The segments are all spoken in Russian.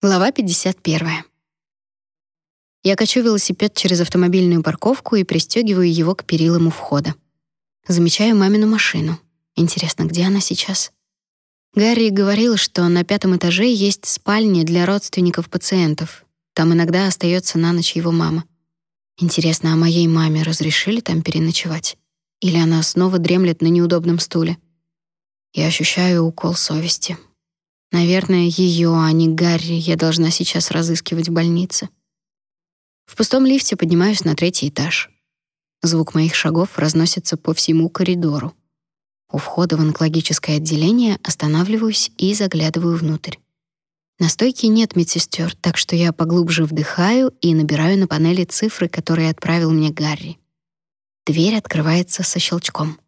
Глава 51. Я качу велосипед через автомобильную парковку и пристегиваю его к перилам у входа. Замечаю мамину машину. Интересно, где она сейчас? Гарри говорил, что на пятом этаже есть спальни для родственников пациентов. Там иногда остается на ночь его мама. Интересно, а моей маме разрешили там переночевать? Или она снова дремлет на неудобном стуле? Я ощущаю укол совести. Наверное, ее, а не Гарри, я должна сейчас разыскивать в больнице. В пустом лифте поднимаюсь на третий этаж. Звук моих шагов разносится по всему коридору. У входа в онкологическое отделение останавливаюсь и заглядываю внутрь. На стойке нет медсестер, так что я поглубже вдыхаю и набираю на панели цифры, которые отправил мне Гарри. Дверь открывается со щелчком.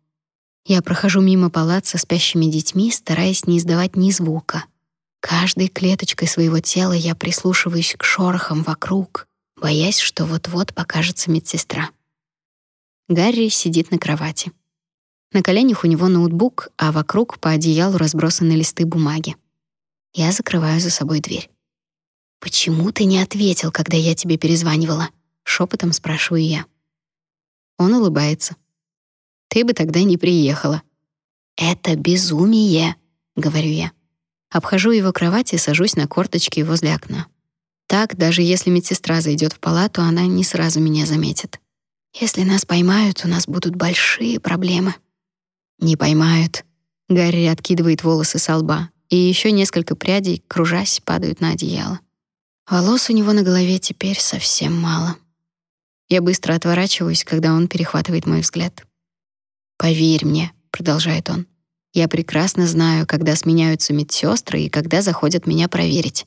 Я прохожу мимо палат со спящими детьми, стараясь не издавать ни звука. Каждой клеточкой своего тела я прислушиваюсь к шорохам вокруг, боясь, что вот-вот покажется медсестра. Гарри сидит на кровати. На коленях у него ноутбук, а вокруг по одеялу разбросаны листы бумаги. Я закрываю за собой дверь. «Почему ты не ответил, когда я тебе перезванивала?» — шепотом спрашиваю я. Он улыбается. «Ты бы тогда не приехала». «Это безумие», — говорю я. Обхожу его кровать и сажусь на корточки возле окна. Так, даже если медсестра зайдет в палату, она не сразу меня заметит. Если нас поймают, у нас будут большие проблемы. Не поймают. Гарри откидывает волосы с лба, и еще несколько прядей, кружась, падают на одеяло. Волос у него на голове теперь совсем мало. Я быстро отворачиваюсь, когда он перехватывает мой взгляд. «Поверь мне», — продолжает он, я прекрасно знаю, когда сменяются медсестры и когда заходят меня проверить.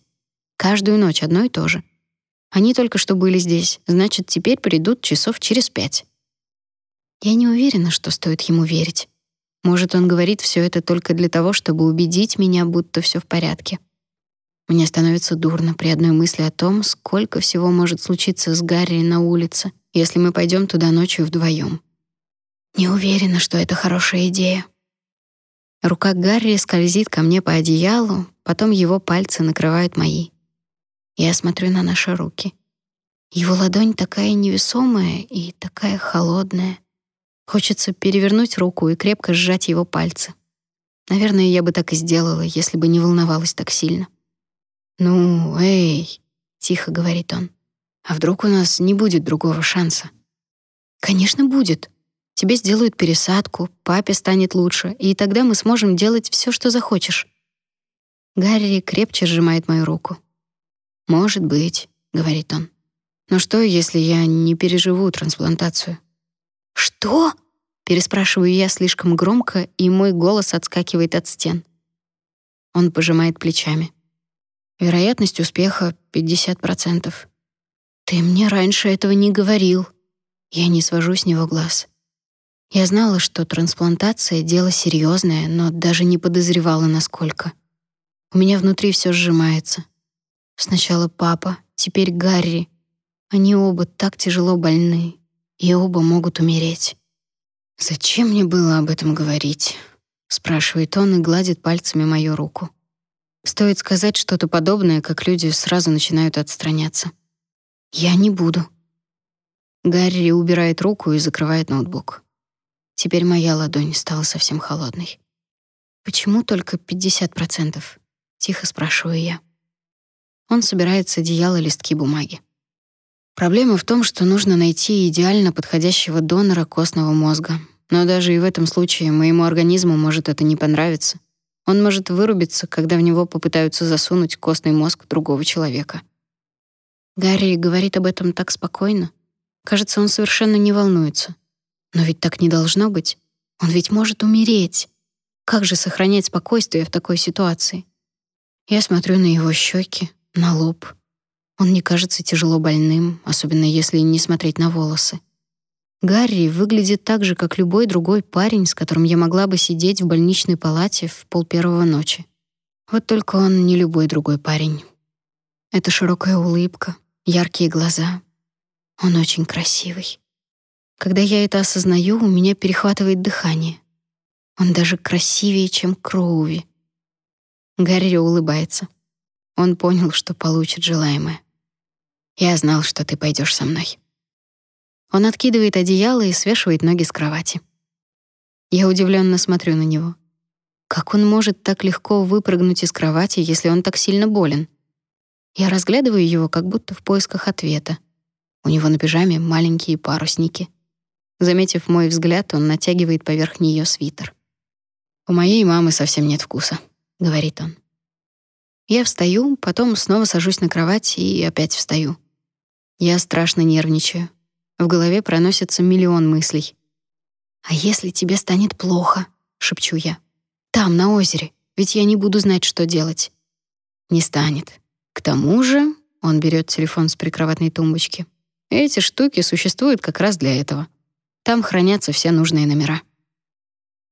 Каждую ночь одно и то же. Они только что были здесь, значит, теперь придут часов через пять. Я не уверена, что стоит ему верить. Может, он говорит все это только для того, чтобы убедить меня, будто все в порядке. Мне становится дурно при одной мысли о том, сколько всего может случиться с Гарри на улице, если мы пойдем туда ночью вдвоем. Не уверена, что это хорошая идея. Рука Гарри скользит ко мне по одеялу, потом его пальцы накрывают мои. Я смотрю на наши руки. Его ладонь такая невесомая и такая холодная. Хочется перевернуть руку и крепко сжать его пальцы. Наверное, я бы так и сделала, если бы не волновалась так сильно. «Ну, эй», — тихо говорит он, — «а вдруг у нас не будет другого шанса?» «Конечно, будет», Тебе сделают пересадку, папе станет лучше, и тогда мы сможем делать все, что захочешь. Гарри крепче сжимает мою руку. Может быть, говорит он. Но что, если я не переживу трансплантацию? Что? переспрашиваю я слишком громко, и мой голос отскакивает от стен. Он пожимает плечами. Вероятность успеха 50%. Ты мне раньше этого не говорил. Я не свожу с него глаз. Я знала, что трансплантация — дело серьезное, но даже не подозревала, насколько. У меня внутри все сжимается. Сначала папа, теперь Гарри. Они оба так тяжело больны, и оба могут умереть. «Зачем мне было об этом говорить?» — спрашивает он и гладит пальцами мою руку. Стоит сказать что-то подобное, как люди сразу начинают отстраняться. «Я не буду». Гарри убирает руку и закрывает ноутбук. Теперь моя ладонь стала совсем холодной. «Почему только 50%?» — тихо спрашиваю я. Он собирает с одеяла листки бумаги. Проблема в том, что нужно найти идеально подходящего донора костного мозга. Но даже и в этом случае моему организму может это не понравиться. Он может вырубиться, когда в него попытаются засунуть костный мозг другого человека. Гарри говорит об этом так спокойно. Кажется, он совершенно не волнуется. Но ведь так не должно быть. Он ведь может умереть. Как же сохранять спокойствие в такой ситуации? Я смотрю на его щеки, на лоб. Он не кажется тяжело больным, особенно если не смотреть на волосы. Гарри выглядит так же, как любой другой парень, с которым я могла бы сидеть в больничной палате в полпервого ночи. Вот только он не любой другой парень. Это широкая улыбка, яркие глаза. Он очень красивый. Когда я это осознаю, у меня перехватывает дыхание. Он даже красивее, чем Кроуви. Гарри улыбается. Он понял, что получит желаемое. Я знал, что ты пойдешь со мной. Он откидывает одеяло и свешивает ноги с кровати. Я удивленно смотрю на него. Как он может так легко выпрыгнуть из кровати, если он так сильно болен? Я разглядываю его, как будто в поисках ответа. У него на пижаме маленькие парусники. Заметив мой взгляд, он натягивает поверх нее свитер. «У моей мамы совсем нет вкуса», — говорит он. Я встаю, потом снова сажусь на кровать и опять встаю. Я страшно нервничаю. В голове проносится миллион мыслей. «А если тебе станет плохо?» — шепчу я. «Там, на озере, ведь я не буду знать, что делать». «Не станет. К тому же...» — он берет телефон с прикроватной тумбочки. «Эти штуки существуют как раз для этого. Там хранятся все нужные номера».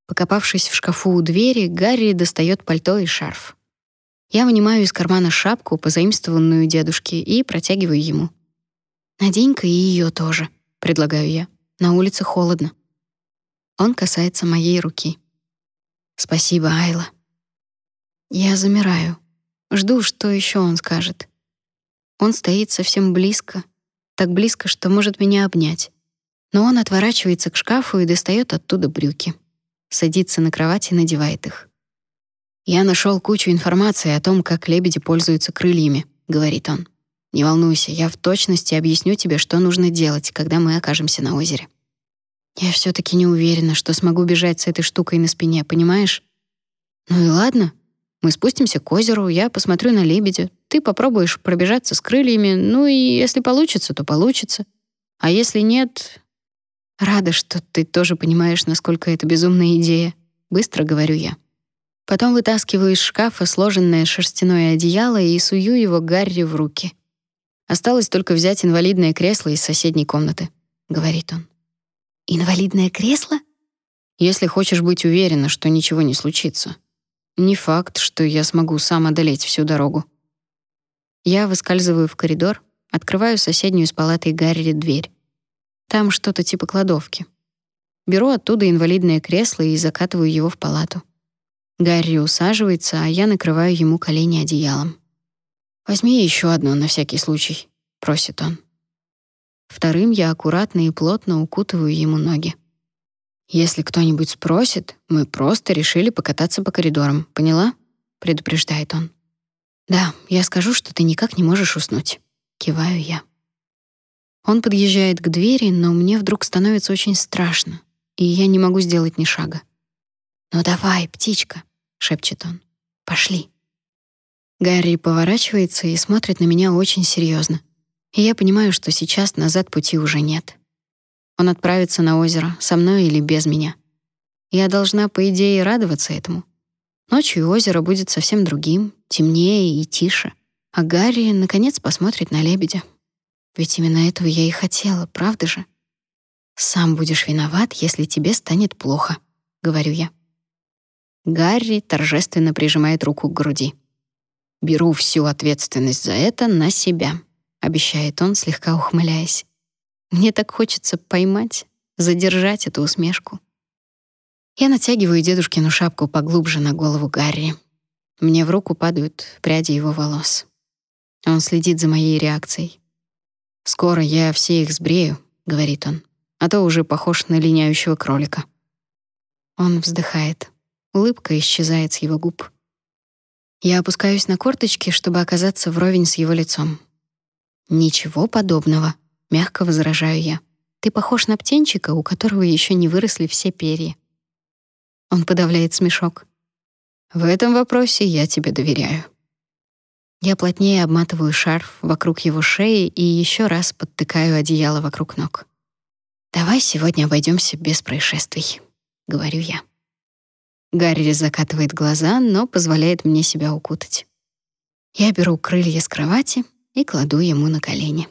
Покопавшись в шкафу у двери, Гарри достает пальто и шарф. Я вынимаю из кармана шапку, позаимствованную дедушке, и протягиваю ему. «Надень-ка и ее тоже», — предлагаю я. «На улице холодно». Он касается моей руки. «Спасибо, Айла». Я замираю. Жду, что еще он скажет. Он стоит совсем близко, так близко, что может меня обнять. Но он отворачивается к шкафу и достает оттуда брюки. Садится на кровать и надевает их. «Я нашел кучу информации о том, как лебеди пользуются крыльями», — говорит он. «Не волнуйся, я в точности объясню тебе, что нужно делать, когда мы окажемся на озере». Я все таки не уверена, что смогу бежать с этой штукой на спине, понимаешь? Ну и ладно. Мы спустимся к озеру, я посмотрю на лебедя, ты попробуешь пробежаться с крыльями, ну и если получится, то получится. А если нет... Рада, что ты тоже понимаешь, насколько это безумная идея. Быстро говорю я. Потом вытаскиваю из шкафа сложенное шерстяное одеяло и сую его Гарри в руки. Осталось только взять инвалидное кресло из соседней комнаты, говорит он. Инвалидное кресло? Если хочешь быть уверена, что ничего не случится. Не факт, что я смогу сам одолеть всю дорогу. Я выскальзываю в коридор, открываю соседнюю с палатой Гарри дверь. Там что-то типа кладовки. Беру оттуда инвалидное кресло и закатываю его в палату. Гарри усаживается, а я накрываю ему колени одеялом. «Возьми еще одно на всякий случай», — просит он. Вторым я аккуратно и плотно укутываю ему ноги. «Если кто-нибудь спросит, мы просто решили покататься по коридорам, поняла?» — предупреждает он. «Да, я скажу, что ты никак не можешь уснуть», — киваю я. Он подъезжает к двери, но мне вдруг становится очень страшно, и я не могу сделать ни шага. «Ну давай, птичка», шепчет он. Пошли. Гарри поворачивается и смотрит на меня очень серьезно. И я понимаю, что сейчас назад пути уже нет. Он отправится на озеро со мной или без меня. Я должна по идее радоваться этому. Ночью озеро будет совсем другим, темнее и тише, а Гарри наконец посмотрит на лебедя. Ведь именно этого я и хотела, правда же? Сам будешь виноват, если тебе станет плохо, говорю я. Гарри торжественно прижимает руку к груди. «Беру всю ответственность за это на себя», — обещает он, слегка ухмыляясь. «Мне так хочется поймать, задержать эту усмешку». Я натягиваю дедушкину шапку поглубже на голову Гарри. Мне в руку падают пряди его волос. Он следит за моей реакцией. «Скоро я все их сбрею», — говорит он, «а то уже похож на линяющего кролика». Он вздыхает. Улыбка исчезает с его губ. Я опускаюсь на корточки, чтобы оказаться вровень с его лицом. «Ничего подобного», — мягко возражаю я. «Ты похож на птенчика, у которого еще не выросли все перья». Он подавляет смешок. «В этом вопросе я тебе доверяю». Я плотнее обматываю шарф вокруг его шеи и еще раз подтыкаю одеяло вокруг ног. «Давай сегодня обойдемся без происшествий», — говорю я. Гарри закатывает глаза, но позволяет мне себя укутать. Я беру крылья с кровати и кладу ему на колени.